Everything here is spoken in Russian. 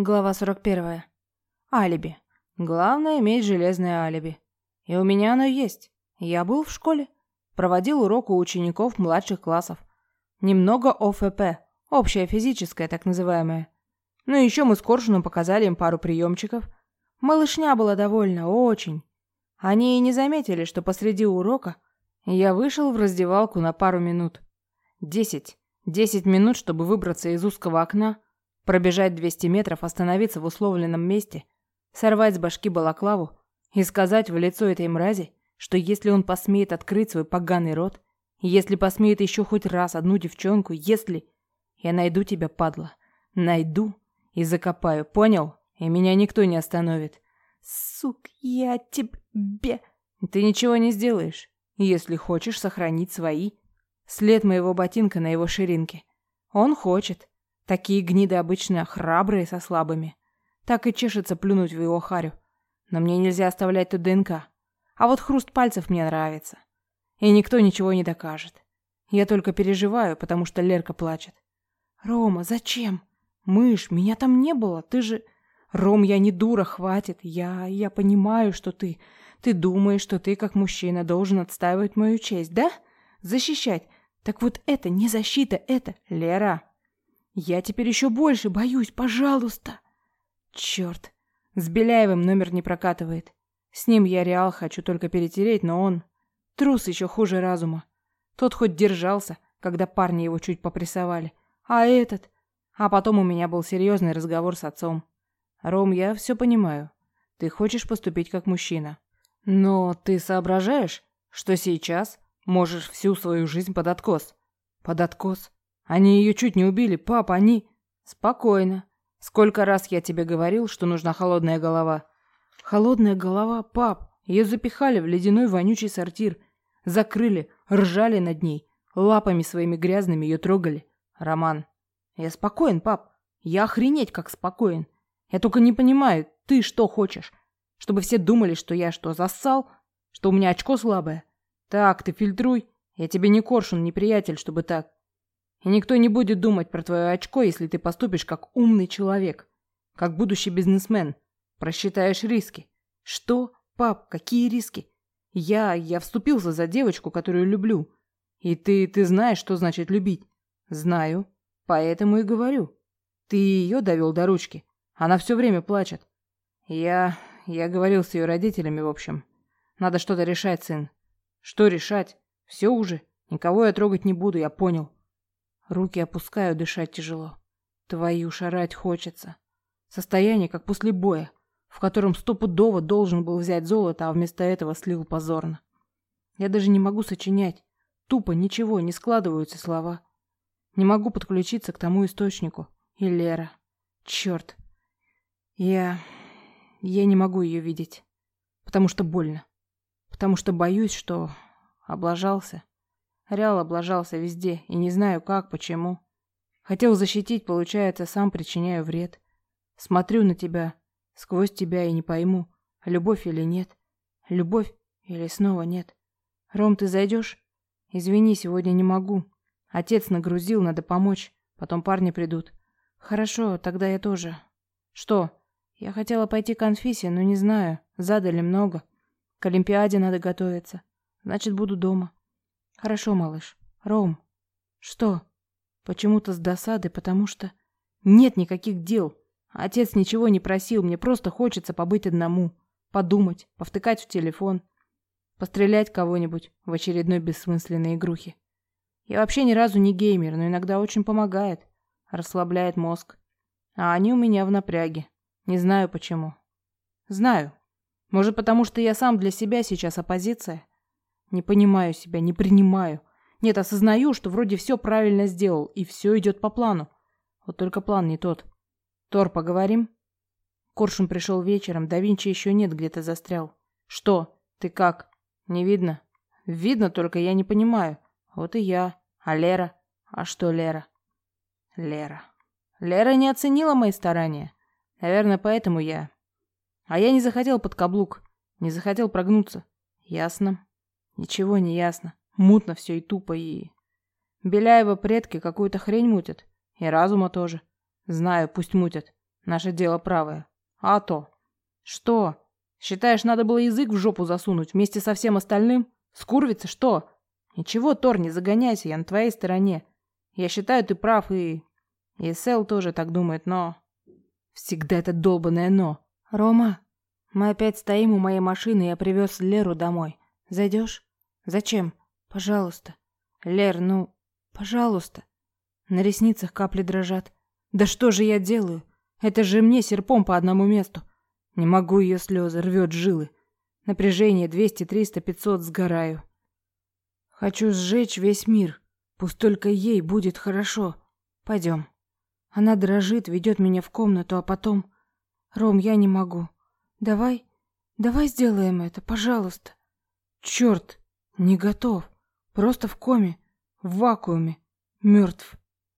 Глава 41. Алиби. Главное иметь железное алиби. И у меня оно есть. Я был в школе. Проводил урок у учеников младших классов. Немного ОФП. Общая физическая, так называемая. Ну и еще мы с Коршуном показали им пару приемчиков. Малышня была довольна, очень. Они и не заметили, что посреди урока я вышел в раздевалку на пару минут. Десять. Десять минут, чтобы выбраться из узкого окна, пробежать 200 метров, остановиться в условленном месте, сорвать с башки балаклаву и сказать в лицо этой мрази, что если он посмеет открыть свой поганый рот, если посмеет еще хоть раз одну девчонку, если... Я найду тебя, падла. Найду и закопаю, понял? И меня никто не остановит. Сук, я тебе... Ты ничего не сделаешь, если хочешь сохранить свои. След моего ботинка на его ширинке. Он хочет. Такие гниды обычно храбрые со слабыми. Так и чешется плюнуть в его харю. Но мне нельзя оставлять тут ДНК. А вот хруст пальцев мне нравится. И никто ничего не докажет. Я только переживаю, потому что Лерка плачет. «Рома, зачем? Мышь, меня там не было, ты же...» «Ром, я не дура, хватит. Я... я понимаю, что ты... Ты думаешь, что ты, как мужчина, должен отстаивать мою честь, да? Защищать. Так вот это не защита, это... Лера, я теперь еще больше боюсь, пожалуйста!» «Черт, с Беляевым номер не прокатывает. С ним я реал хочу только перетереть, но он... Трус еще хуже разума. Тот хоть держался, когда парни его чуть попрессовали. А этот... А потом у меня был серьезный разговор с отцом. Ром, я все понимаю. Ты хочешь поступить как мужчина. Но ты соображаешь, что сейчас можешь всю свою жизнь под откос? Под откос? Они ее чуть не убили, пап, они... Спокойно. Сколько раз я тебе говорил, что нужна холодная голова? Холодная голова, пап. Ее запихали в ледяной вонючий сортир. Закрыли, ржали над ней. Лапами своими грязными ее трогали. Роман. Я спокоен, пап. Я охренеть как спокоен. Я только не понимаю, ты что хочешь? Чтобы все думали, что я что, зассал? Что у меня очко слабое? Так, ты фильтруй. Я тебе не коршун, не приятель, чтобы так. И никто не будет думать про твое очко, если ты поступишь как умный человек. Как будущий бизнесмен. Просчитаешь риски. Что? Пап, какие риски? Я, я вступился за девочку, которую люблю. И ты, ты знаешь, что значит любить. Знаю. Поэтому и говорю. Ты ее довел до ручки. Она все время плачет. Я, я говорил с ее родителями, в общем. Надо что-то решать, сын. Что решать? Все уже. Никого я трогать не буду, я понял. Руки опускаю, дышать тяжело. Твою шарать хочется. Состояние, как после боя, в котором стопудово должен был взять золото, а вместо этого слил позорно. Я даже не могу сочинять. Тупо ничего, не складываются слова. Не могу подключиться к тому источнику. И Лера. Черт. Я... Я не могу ее видеть. Потому что больно. Потому что боюсь, что... Облажался. Реал облажался везде, и не знаю как, почему. Хотел защитить, получается, сам причиняю вред. Смотрю на тебя, сквозь тебя и не пойму, любовь или нет. Любовь или снова нет. Ром, ты зайдешь? Извини, сегодня не могу. Отец нагрузил, надо помочь. Потом парни придут. Хорошо, тогда я тоже. Что? Я хотела пойти к конфисе, но не знаю. Задали много. К Олимпиаде надо готовиться. Значит, буду дома. Хорошо, малыш. Ром. Что? Почему-то с досады, потому что нет никаких дел. Отец ничего не просил, мне просто хочется побыть одному, подумать, повтыкать в телефон, пострелять кого-нибудь в очередной бессмысленной игрухе. Я вообще ни разу не геймер, но иногда очень помогает, расслабляет мозг. А они у меня в напряге. Не знаю почему. Знаю. Может, потому что я сам для себя сейчас оппозиция? Не понимаю себя, не принимаю. Нет, осознаю, что вроде все правильно сделал, и все идет по плану. Вот только план не тот. Тор, поговорим? Коршун пришел вечером, да Винчи еще нет, где-то застрял. Что? Ты как? Не видно? Видно, только я не понимаю. Вот и я. А Лера? А что Лера? Лера. Лера не оценила мои старания. Наверное, поэтому я... А я не захотел под каблук. Не захотел прогнуться. Ясно. Ничего не ясно. Мутно все и тупо, и... Беляева предки какую-то хрень мутят. И разума тоже. Знаю, пусть мутят. Наше дело правое. А то. Что? Считаешь, надо было язык в жопу засунуть вместе со всем остальным? Скурвиться, что? Ничего, Тор, не загоняйся, я на твоей стороне. Я считаю, ты прав, и... И Сэл тоже так думает, но... Всегда это долбанное «но». Рома, мы опять стоим у моей машины, я привез Леру домой. Зайдешь? Зачем? Пожалуйста. Лер, ну, пожалуйста. На ресницах капли дрожат. Да что же я делаю? Это же мне серпом по одному месту. Не могу ее слезы, рвет жилы. Напряжение 200, 300, 500, сгораю. Хочу сжечь весь мир. Пусть только ей будет хорошо. Пойдем. Она дрожит, ведет меня в комнату, а потом... Ром, я не могу. Давай, давай сделаем это, пожалуйста. Черт, не готов. Просто в коме, в вакууме, мертв.